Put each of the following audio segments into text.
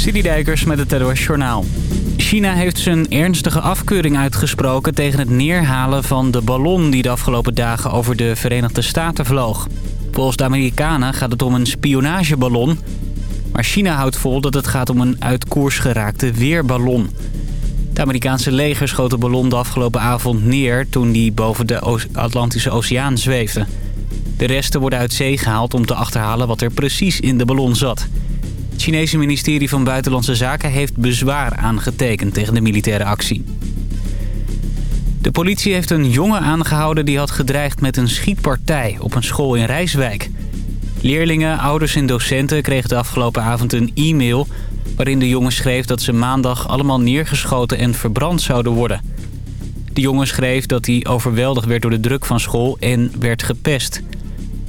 Dijkers met het NOS Journaal. China heeft zijn ernstige afkeuring uitgesproken tegen het neerhalen van de ballon... die de afgelopen dagen over de Verenigde Staten vloog. Volgens de Amerikanen gaat het om een spionageballon... maar China houdt vol dat het gaat om een uit koers geraakte weerballon. Het Amerikaanse leger schoot de ballon de afgelopen avond neer... toen die boven de Atlantische Oceaan zweefde. De resten worden uit zee gehaald om te achterhalen wat er precies in de ballon zat... Het Chinese ministerie van Buitenlandse Zaken heeft bezwaar aangetekend tegen de militaire actie. De politie heeft een jongen aangehouden die had gedreigd met een schietpartij op een school in Rijswijk. Leerlingen, ouders en docenten kregen de afgelopen avond een e-mail... waarin de jongen schreef dat ze maandag allemaal neergeschoten en verbrand zouden worden. De jongen schreef dat hij overweldigd werd door de druk van school en werd gepest.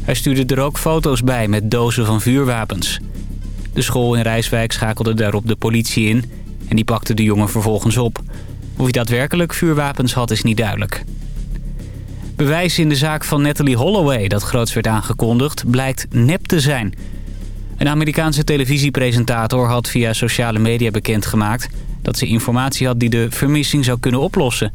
Hij stuurde er ook foto's bij met dozen van vuurwapens. De school in Rijswijk schakelde daarop de politie in en die pakte de jongen vervolgens op. Of hij daadwerkelijk vuurwapens had is niet duidelijk. Bewijs in de zaak van Natalie Holloway dat groots werd aangekondigd blijkt nep te zijn. Een Amerikaanse televisiepresentator had via sociale media bekendgemaakt... dat ze informatie had die de vermissing zou kunnen oplossen.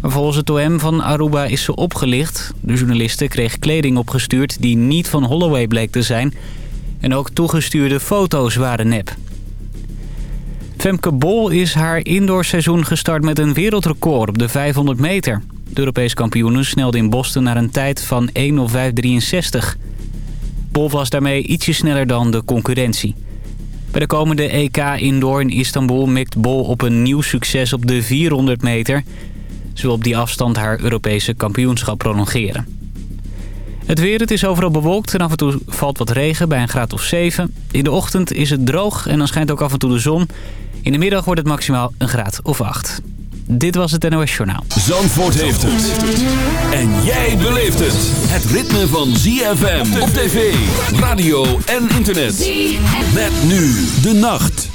Maar volgens het OM van Aruba is ze opgelicht. De journaliste kreeg kleding opgestuurd die niet van Holloway bleek te zijn... En ook toegestuurde foto's waren nep. Femke Bol is haar indoorseizoen gestart met een wereldrecord op de 500 meter. De Europees kampioene snelde in Boston naar een tijd van 1.05.63. Bol was daarmee ietsje sneller dan de concurrentie. Bij de komende EK Indoor in Istanbul mikt Bol op een nieuw succes op de 400 meter. Ze wil op die afstand haar Europese kampioenschap prolongeren. Het weer, het is overal bewolkt en af en toe valt wat regen bij een graad of 7. In de ochtend is het droog en dan schijnt ook af en toe de zon. In de middag wordt het maximaal een graad of 8. Dit was het NOS Journaal. Zandvoort heeft het. En jij beleeft het. Het ritme van ZFM op tv, radio en internet. Met nu de nacht.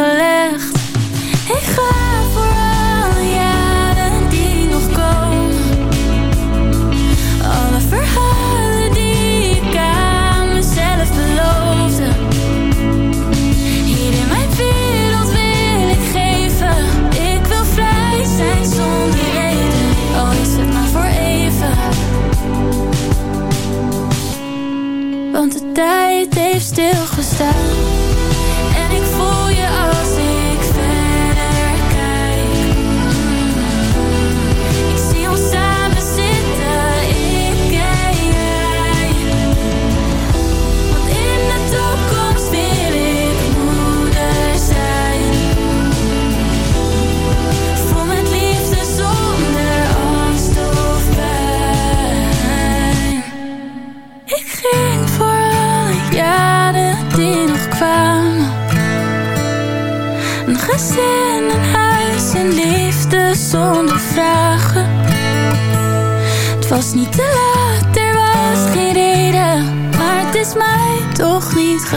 gelegd.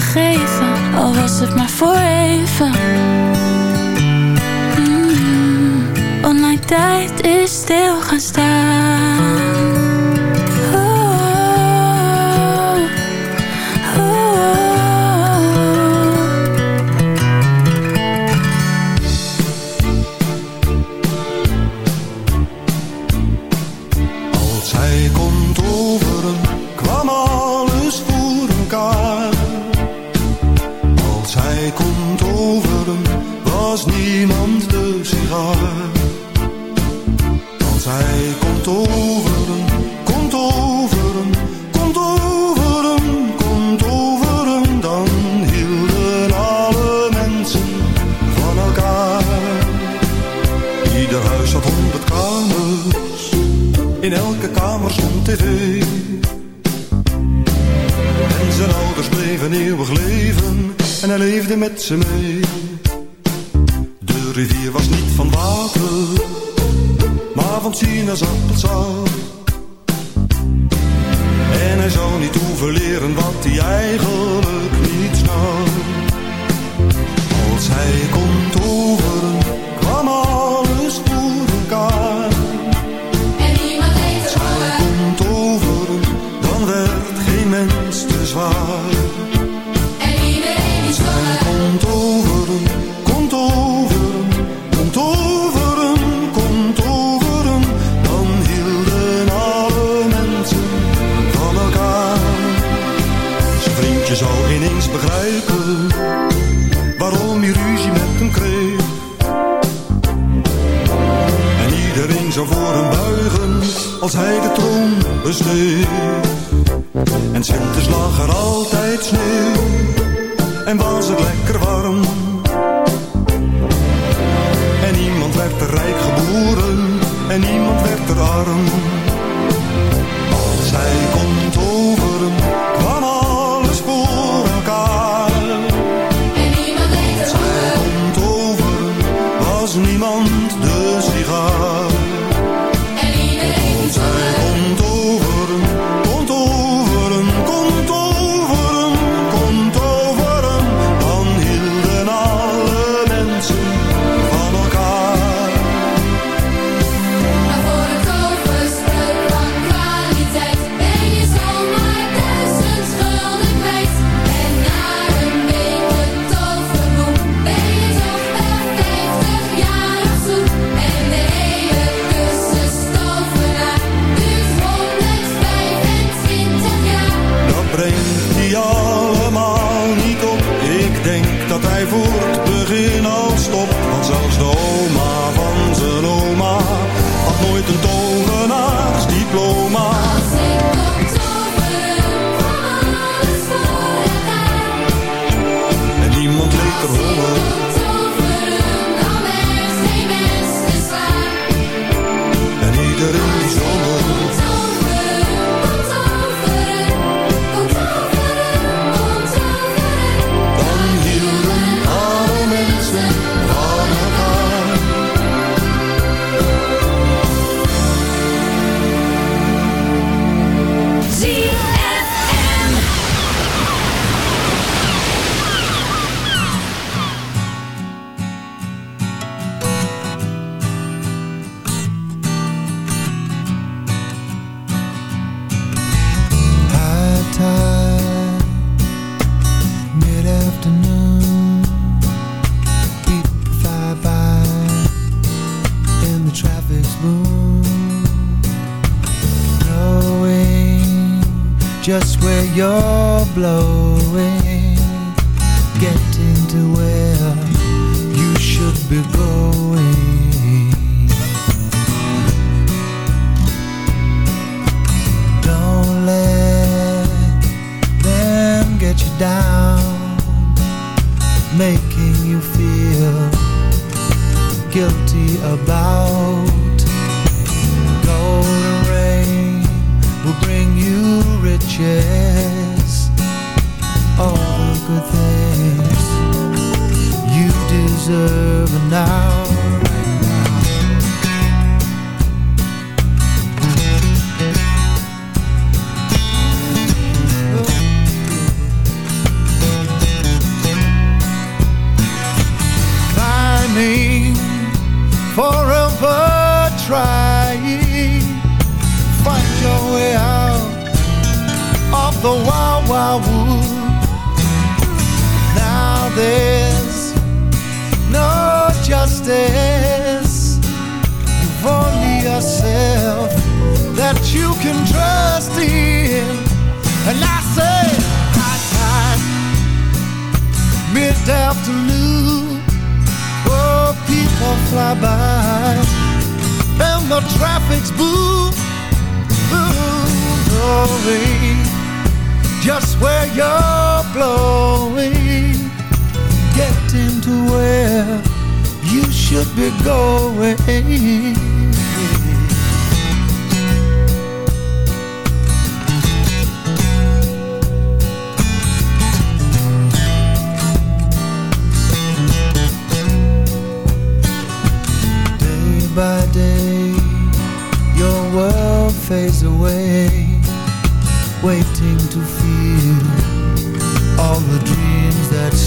gegeven, al was het maar voor even. Mm -hmm. Tijd zij komt overen, komt overen, komt overen, komt overen. Dan hielden alle mensen van elkaar. Ieder huis had honderd kamers, in elke kamer stond tv. En zijn ouders bleven eeuwig leven en hij leefde met ze mee. zien als appelsap. blow.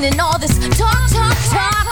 And all this talk, talk, talk.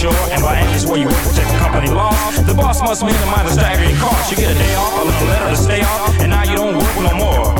sure, and by ethics where you work protect the company law. The boss must minimize the staggering costs. You get a day off, a little letter to stay off, and now you don't work no more.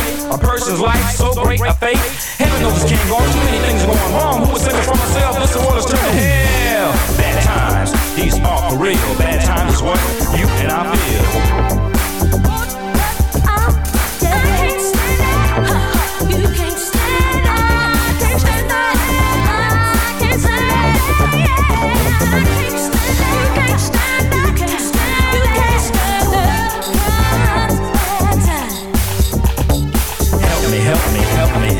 A person's life so great a fate? Heaven knows can't go. Too many things are going wrong. Who was thinking for myself? This world is turning hell. Bad times, these are for real. Bad times is what you and I feel.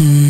Mm-hmm.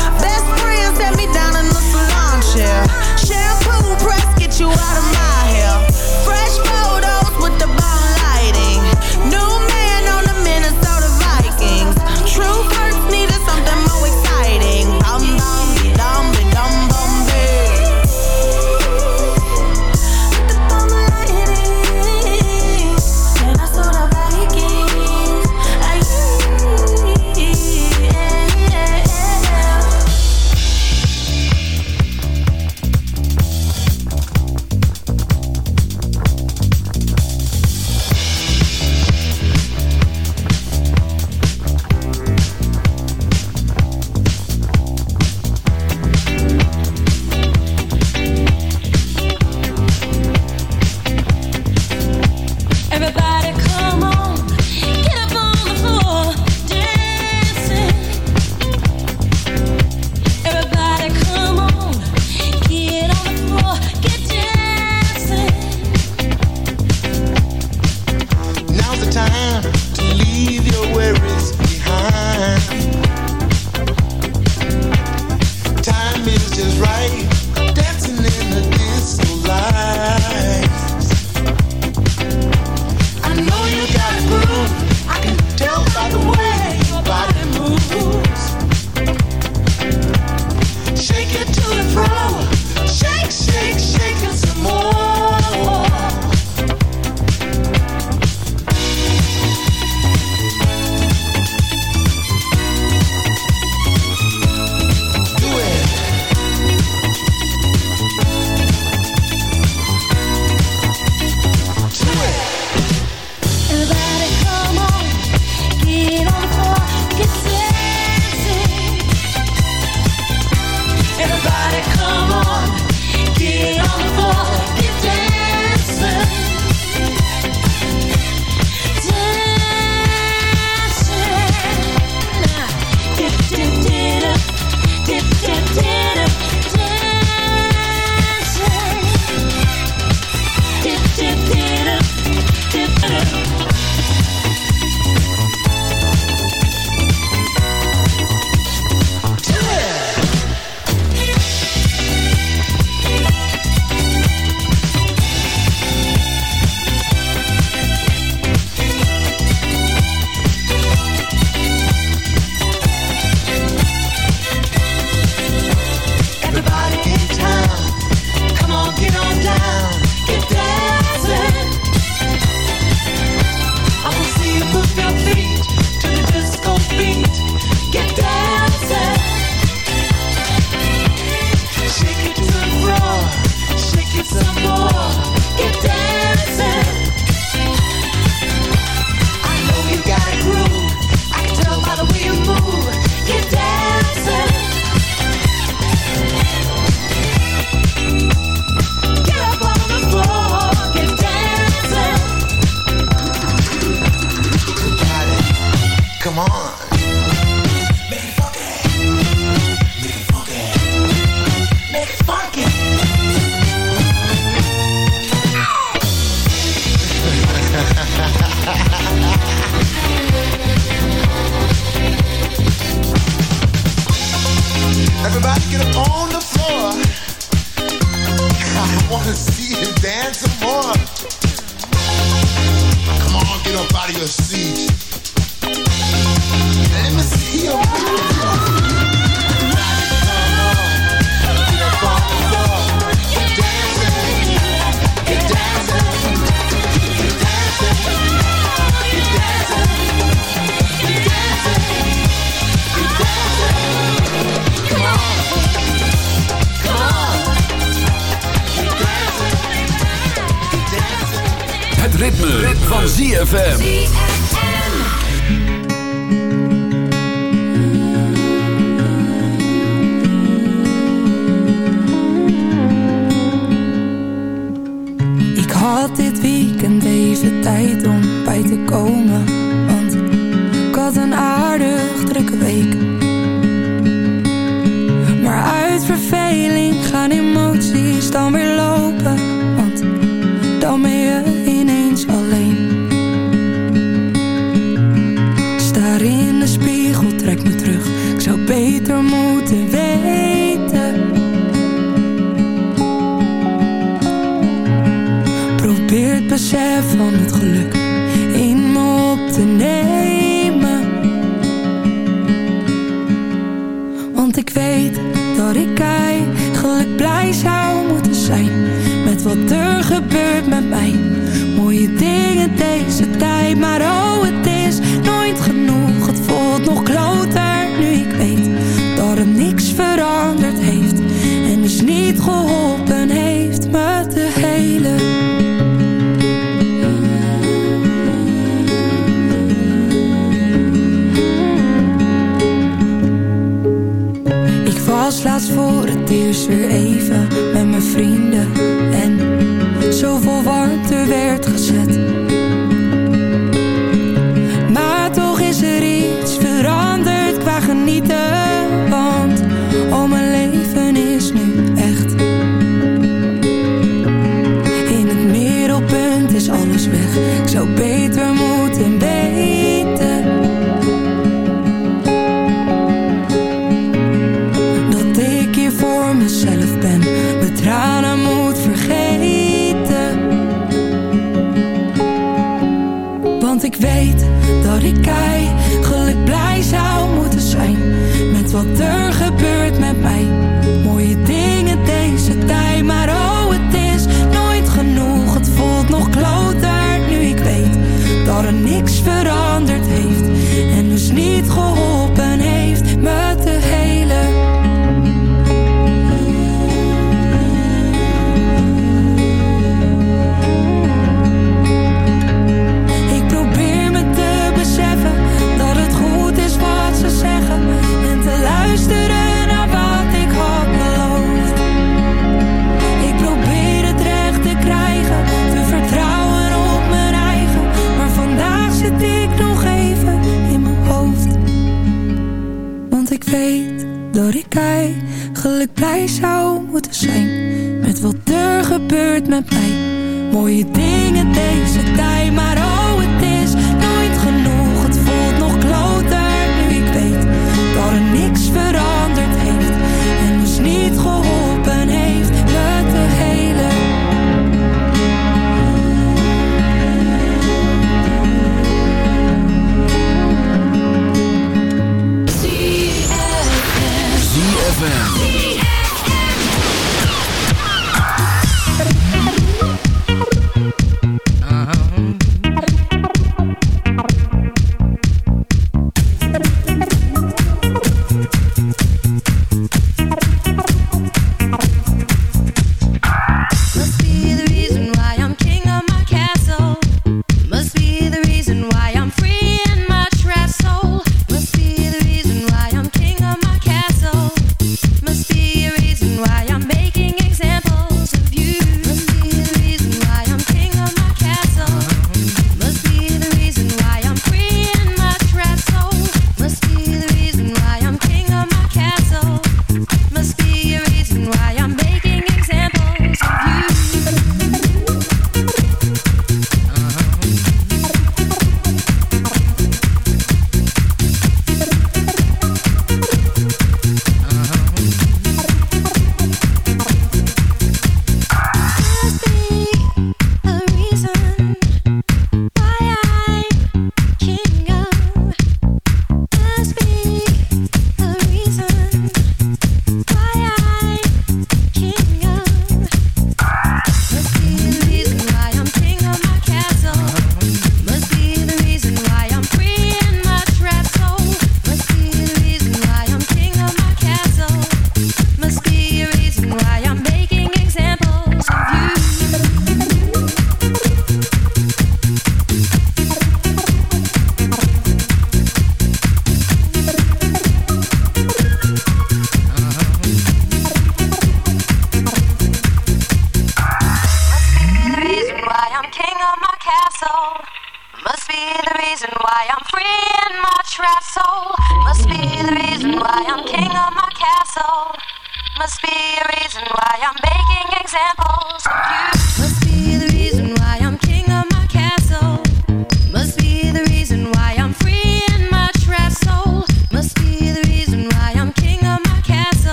you out of mind zeker moeten weten. Probeer het besef van het geluk in me op te nemen.